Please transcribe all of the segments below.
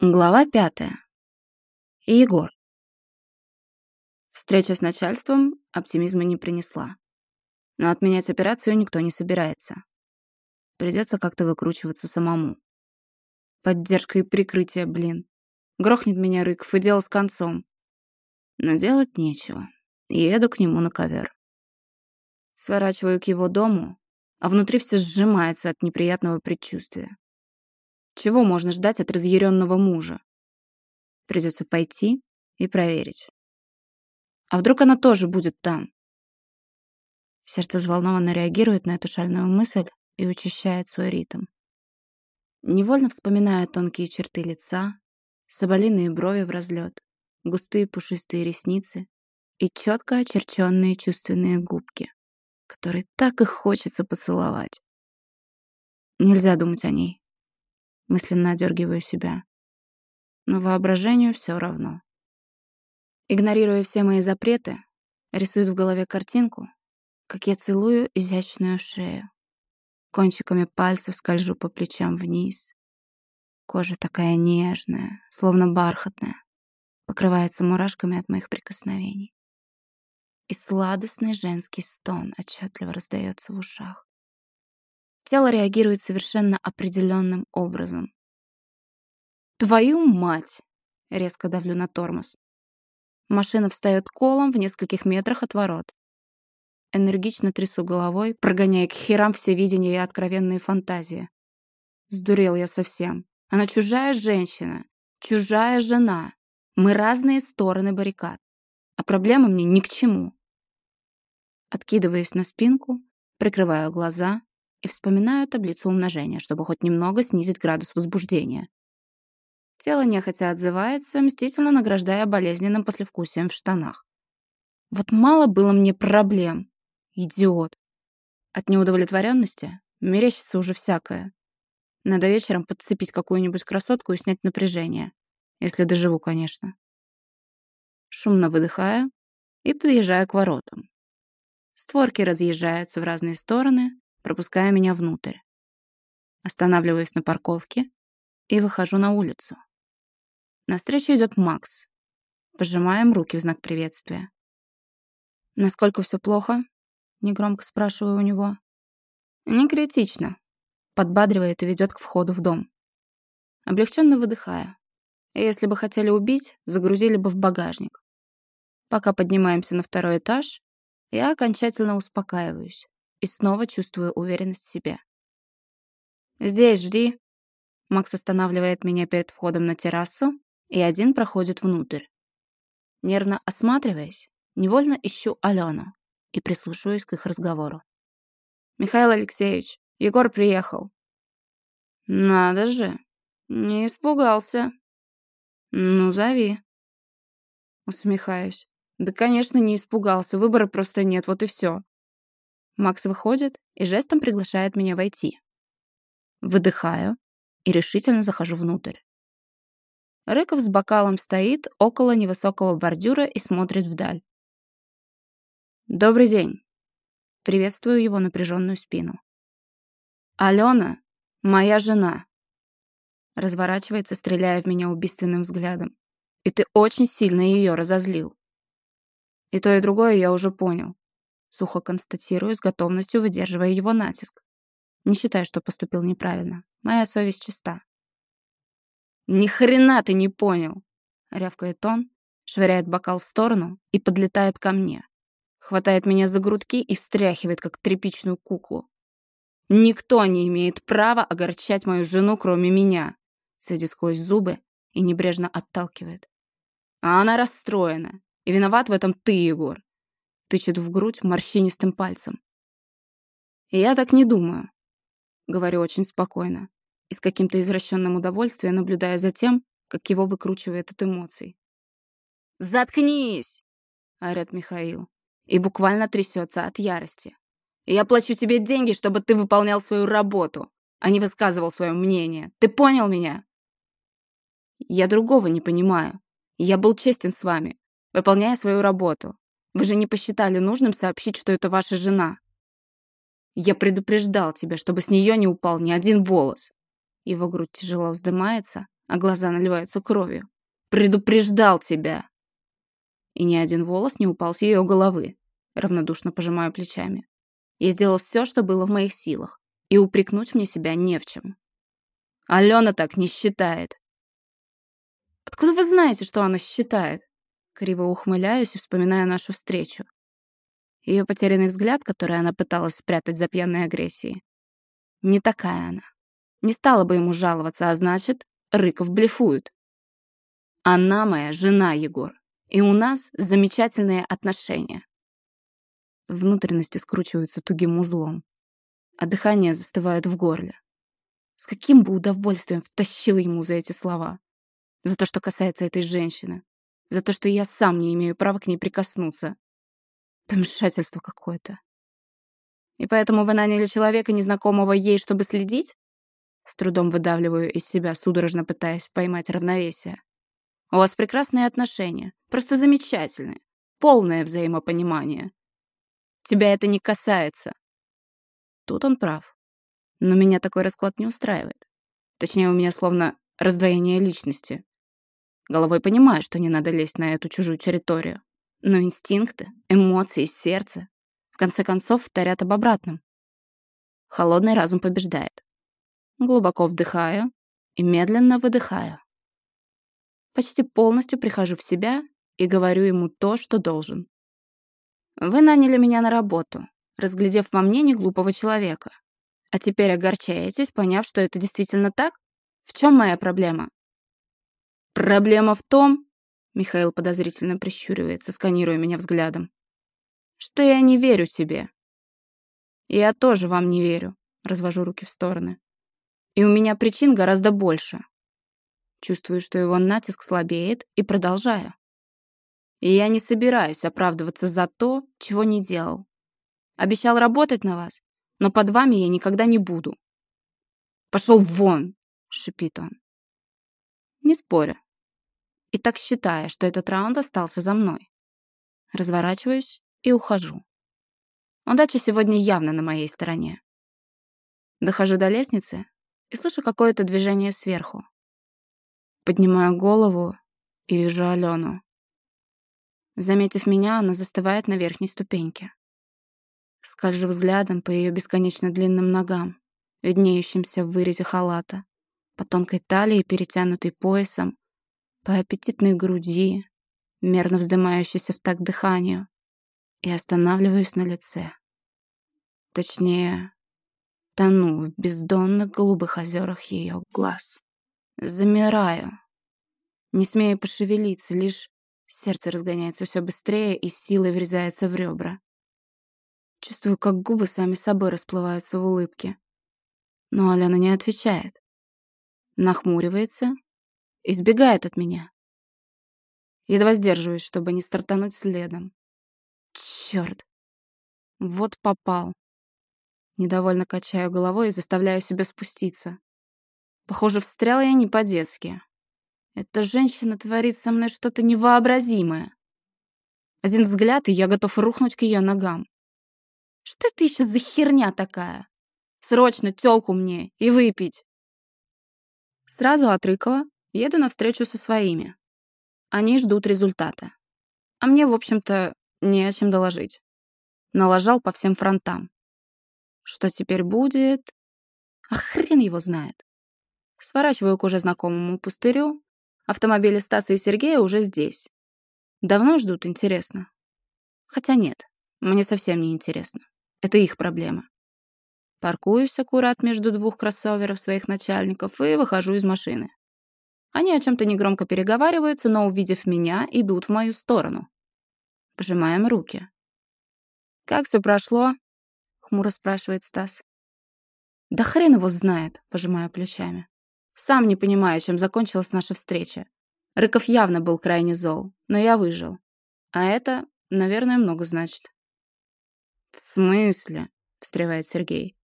Глава пятая. Егор. Встреча с начальством оптимизма не принесла. Но отменять операцию никто не собирается. Придется как-то выкручиваться самому. Поддержка и прикрытие, блин. Грохнет меня Рыков и дело с концом. Но делать нечего. Еду к нему на ковер. Сворачиваю к его дому, а внутри все сжимается от неприятного предчувствия. Чего можно ждать от разъяренного мужа? Придется пойти и проверить. А вдруг она тоже будет там? Сердце взволнованно реагирует на эту шальную мысль и учащает свой ритм. Невольно вспоминаю тонкие черты лица, соболиные брови в разлет, густые пушистые ресницы и четко очерченные чувственные губки, которые так и хочется поцеловать. Нельзя думать о ней. Мысленно одергиваю себя. Но воображению все равно. Игнорируя все мои запреты, рисует в голове картинку, как я целую изящную шею. Кончиками пальцев скольжу по плечам вниз. Кожа такая нежная, словно бархатная, покрывается мурашками от моих прикосновений. И сладостный женский стон отчетливо раздается в ушах. Тело реагирует совершенно определенным образом. «Твою мать!» — резко давлю на тормоз. Машина встает колом в нескольких метрах от ворот. Энергично трясу головой, прогоняя к херам все видения и откровенные фантазии. Сдурел я совсем. Она чужая женщина, чужая жена. Мы разные стороны баррикад. А проблемы мне ни к чему. Откидываясь на спинку, прикрываю глаза и вспоминаю таблицу умножения, чтобы хоть немного снизить градус возбуждения. Тело нехотя отзывается, мстительно награждая болезненным послевкусием в штанах. Вот мало было мне проблем. Идиот. От неудовлетворенности мерещится уже всякое. Надо вечером подцепить какую-нибудь красотку и снять напряжение. Если доживу, конечно. Шумно выдыхаю и подъезжаю к воротам. Створки разъезжаются в разные стороны, пропуская меня внутрь. Останавливаюсь на парковке и выхожу на улицу. Навстречу идет Макс. Пожимаем руки в знак приветствия. «Насколько все плохо?» — негромко спрашиваю у него. «Не критично», — подбадривает и ведет к входу в дом. Облегченно выдыхаю. Если бы хотели убить, загрузили бы в багажник. Пока поднимаемся на второй этаж, я окончательно успокаиваюсь и снова чувствую уверенность в себе. «Здесь жди». Макс останавливает меня перед входом на террасу, и один проходит внутрь. Нервно осматриваясь, невольно ищу Алену и прислушиваюсь к их разговору. «Михаил Алексеевич, Егор приехал». «Надо же, не испугался». «Ну, зови». Усмехаюсь. «Да, конечно, не испугался, выбора просто нет, вот и все. Макс выходит и жестом приглашает меня войти. Выдыхаю и решительно захожу внутрь. Рыков с бокалом стоит около невысокого бордюра и смотрит вдаль. «Добрый день!» Приветствую его напряженную спину. «Алена — моя жена!» Разворачивается, стреляя в меня убийственным взглядом. «И ты очень сильно ее разозлил!» И то, и другое я уже понял. Сухо констатирую, с готовностью выдерживая его натиск. Не считаю, что поступил неправильно. Моя совесть чиста. «Ни хрена ты не понял!» Рявкает он, швыряет бокал в сторону и подлетает ко мне. Хватает меня за грудки и встряхивает, как тряпичную куклу. «Никто не имеет права огорчать мою жену, кроме меня!» Садит сквозь зубы и небрежно отталкивает. А она расстроена. И виноват в этом ты, Егор тычет в грудь морщинистым пальцем. «Я так не думаю», — говорю очень спокойно и с каким-то извращенным удовольствием наблюдая за тем, как его выкручивает от эмоций. «Заткнись!» — орёт Михаил и буквально трясется от ярости. «Я плачу тебе деньги, чтобы ты выполнял свою работу, а не высказывал свое мнение. Ты понял меня?» «Я другого не понимаю. Я был честен с вами, выполняя свою работу. Вы же не посчитали нужным сообщить, что это ваша жена. Я предупреждал тебя, чтобы с нее не упал ни один волос. Его грудь тяжело вздымается, а глаза наливаются кровью. «Предупреждал тебя!» И ни один волос не упал с ее головы. Равнодушно пожимаю плечами. Я сделал все, что было в моих силах, и упрекнуть мне себя не в чем. Алена так не считает. Откуда вы знаете, что она считает? Криво ухмыляюсь и вспоминаю нашу встречу. Ее потерянный взгляд, который она пыталась спрятать за пьяной агрессией. Не такая она. Не стала бы ему жаловаться, а значит, Рыков блефует. Она моя жена, Егор, и у нас замечательные отношения. Внутренности скручиваются тугим узлом, а дыхание застывает в горле. С каким бы удовольствием втащил ему за эти слова. За то, что касается этой женщины. За то, что я сам не имею права к ней прикоснуться. Помешательство какое-то. И поэтому вы наняли человека, незнакомого ей, чтобы следить? С трудом выдавливаю из себя, судорожно пытаясь поймать равновесие. У вас прекрасные отношения. Просто замечательные. Полное взаимопонимание. Тебя это не касается. Тут он прав. Но меня такой расклад не устраивает. Точнее, у меня словно раздвоение личности. Головой понимаю, что не надо лезть на эту чужую территорию. Но инстинкты, эмоции, сердце в конце концов вторят об обратном. Холодный разум побеждает. Глубоко вдыхаю и медленно выдыхаю. Почти полностью прихожу в себя и говорю ему то, что должен. Вы наняли меня на работу, разглядев во мне неглупого человека. А теперь огорчаетесь, поняв, что это действительно так? В чем моя проблема? Проблема в том, Михаил подозрительно прищуривается, сканируя меня взглядом, что я не верю тебе. Я тоже вам не верю, развожу руки в стороны. И у меня причин гораздо больше. Чувствую, что его натиск слабеет, и продолжаю. И я не собираюсь оправдываться за то, чего не делал. Обещал работать на вас, но под вами я никогда не буду. «Пошел вон!» — шипит он. Не спорю. И так считая, что этот раунд остался за мной. Разворачиваюсь и ухожу. Удача сегодня явно на моей стороне. Дохожу до лестницы и слышу какое-то движение сверху. Поднимаю голову и вижу Алену. Заметив меня, она застывает на верхней ступеньке. Скольжу взглядом по ее бесконечно длинным ногам, виднеющимся в вырезе халата, по тонкой талии, перетянутой поясом, по аппетитной груди, мерно вздымающейся в такт дыханию, и останавливаюсь на лице. Точнее, тону в бездонных голубых озерах ее глаз. Замираю, не смея пошевелиться, лишь сердце разгоняется все быстрее и силой врезается в ребра. Чувствую, как губы сами собой расплываются в улыбке. Но Алена не отвечает. Нахмуривается, избегает от меня. Едва сдерживаюсь, чтобы не стартануть следом. Черт! Вот попал. Недовольно качаю головой и заставляю себя спуститься. Похоже, встряла я не по-детски. Эта женщина творит со мной что-то невообразимое. Один взгляд, и я готов рухнуть к ее ногам. Что это еще за херня такая? Срочно тёлку мне и выпить. Сразу от еду навстречу со своими. Они ждут результата. А мне, в общем-то, не о чем доложить. Налажал по всем фронтам. Что теперь будет? А хрен его знает. Сворачиваю к уже знакомому пустырю. Автомобили Стаса и Сергея уже здесь. Давно ждут, интересно. Хотя нет, мне совсем не интересно. Это их проблема. Паркуюсь аккурат между двух кроссоверов своих начальников и выхожу из машины. Они о чем-то негромко переговариваются, но, увидев меня, идут в мою сторону. Пожимаем руки. «Как все прошло?» — хмуро спрашивает Стас. «Да хрен его знает», — пожимаю плечами. «Сам не понимаю, чем закончилась наша встреча. Рыков явно был крайне зол, но я выжил. А это, наверное, много значит». «В смысле?» — встревает Сергей.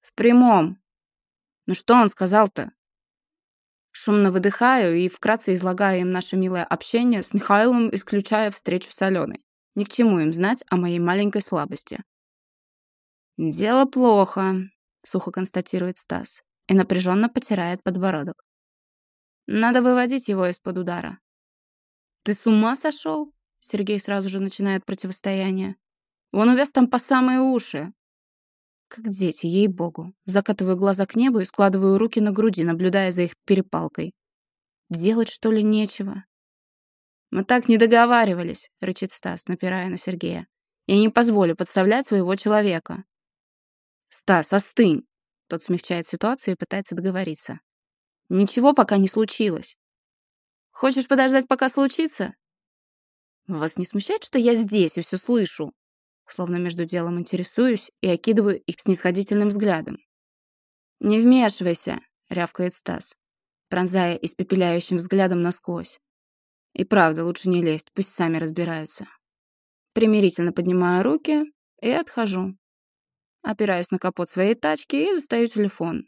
«В прямом. Ну что он сказал-то?» Шумно выдыхаю и вкратце излагаю им наше милое общение с Михаилом, исключая встречу с Аленой. Ни к чему им знать о моей маленькой слабости. «Дело плохо», — сухо констатирует Стас и напряженно потирает подбородок. Надо выводить его из-под удара. «Ты с ума сошел?» Сергей сразу же начинает противостояние. «Он увяз там по самые уши». Как дети, ей-богу. Закатываю глаза к небу и складываю руки на груди, наблюдая за их перепалкой. Делать, что ли, нечего? «Мы так не договаривались», — рычит Стас, напирая на Сергея. «Я не позволю подставлять своего человека». «Стас, остынь!» Тот смягчает ситуацию и пытается договориться. «Ничего пока не случилось. Хочешь подождать, пока случится?» «Вас не смущает, что я здесь и все слышу?» Словно между делом интересуюсь и окидываю их снисходительным взглядом. «Не вмешивайся!» — рявкает Стас, пронзая испепеляющим взглядом насквозь. И правда, лучше не лезть, пусть сами разбираются. Примирительно поднимаю руки и отхожу. Опираюсь на капот своей тачки и достаю телефон.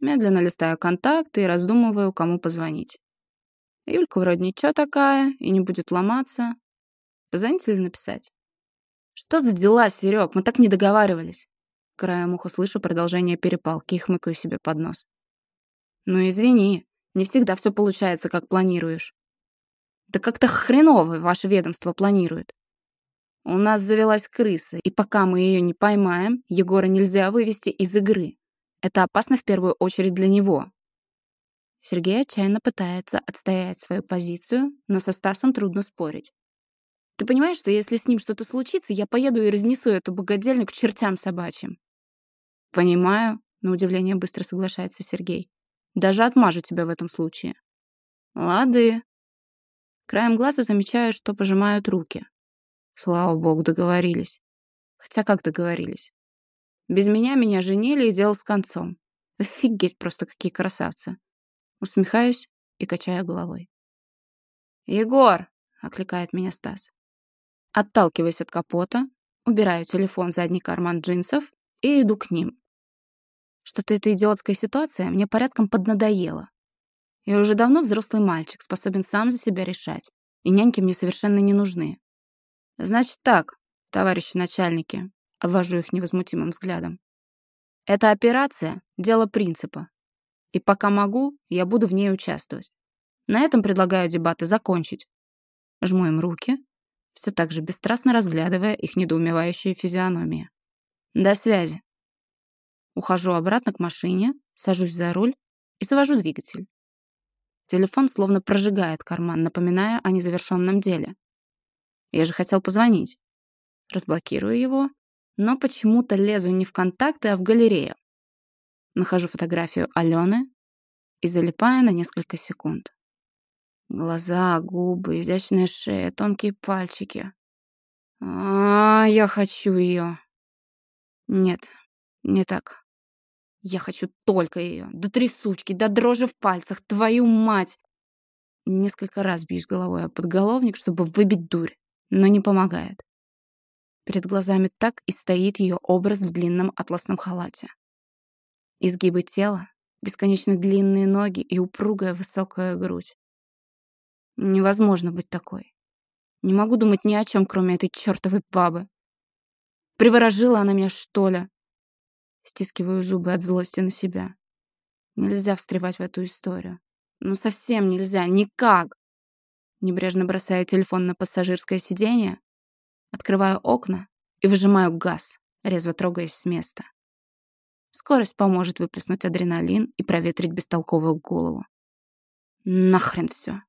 Медленно листаю контакты и раздумываю, кому позвонить. Юлька вроде ничего такая и не будет ломаться. Позвонить или написать? Что за дела, Серег? Мы так не договаривались. Краем уха слышу продолжение перепалки и хмыкаю себе под нос. Ну извини, не всегда все получается, как планируешь. Да как-то хреново ваше ведомство планирует. У нас завелась крыса, и пока мы ее не поймаем, Егора нельзя вывести из игры. Это опасно в первую очередь для него. Сергей отчаянно пытается отстоять свою позицию, но со Стасом трудно спорить. Ты понимаешь, что если с ним что-то случится, я поеду и разнесу эту богадельню к чертям собачьим? Понимаю, на удивление быстро соглашается Сергей. Даже отмажу тебя в этом случае. Лады, Краем глаза замечаю, что пожимают руки. Слава богу, договорились. Хотя как договорились? Без меня меня женили и дело с концом. Офигеть просто какие красавцы. Усмехаюсь и качаю головой. «Егор!» — окликает меня Стас. Отталкиваюсь от капота, убираю телефон в задний карман джинсов и иду к ним. Что-то эта идиотская ситуация мне порядком поднадоела. Я уже давно взрослый мальчик, способен сам за себя решать, и няньки мне совершенно не нужны. Значит так, товарищи начальники, обвожу их невозмутимым взглядом. Эта операция — дело принципа. И пока могу, я буду в ней участвовать. На этом предлагаю дебаты закончить. Жму им руки, все так же бесстрастно разглядывая их недоумевающие физиономии. До связи. Ухожу обратно к машине, сажусь за руль и завожу двигатель. Телефон словно прожигает карман, напоминая о незавершенном деле. Я же хотел позвонить. Разблокирую его, но почему-то лезу не в контакты, а в галерею. Нахожу фотографию Алены и залипаю на несколько секунд. Глаза, губы, изящная шея, тонкие пальчики. А, я хочу ее. Нет, не так. Я хочу только ее. До трясучки, до дрожи в пальцах. Твою мать! Несколько раз бьюсь головой о подголовник, чтобы выбить дурь, но не помогает. Перед глазами так и стоит ее образ в длинном атласном халате. Изгибы тела, бесконечно длинные ноги и упругая высокая грудь. Невозможно быть такой. Не могу думать ни о чем, кроме этой чертовой бабы. Приворожила она меня, что ли? Стискиваю зубы от злости на себя. Нельзя встревать в эту историю. Ну совсем нельзя, никак. Небрежно бросаю телефон на пассажирское сиденье, открываю окна и выжимаю газ, резво трогаясь с места. Скорость поможет выплеснуть адреналин и проветрить бестолковую голову. Нахрен все.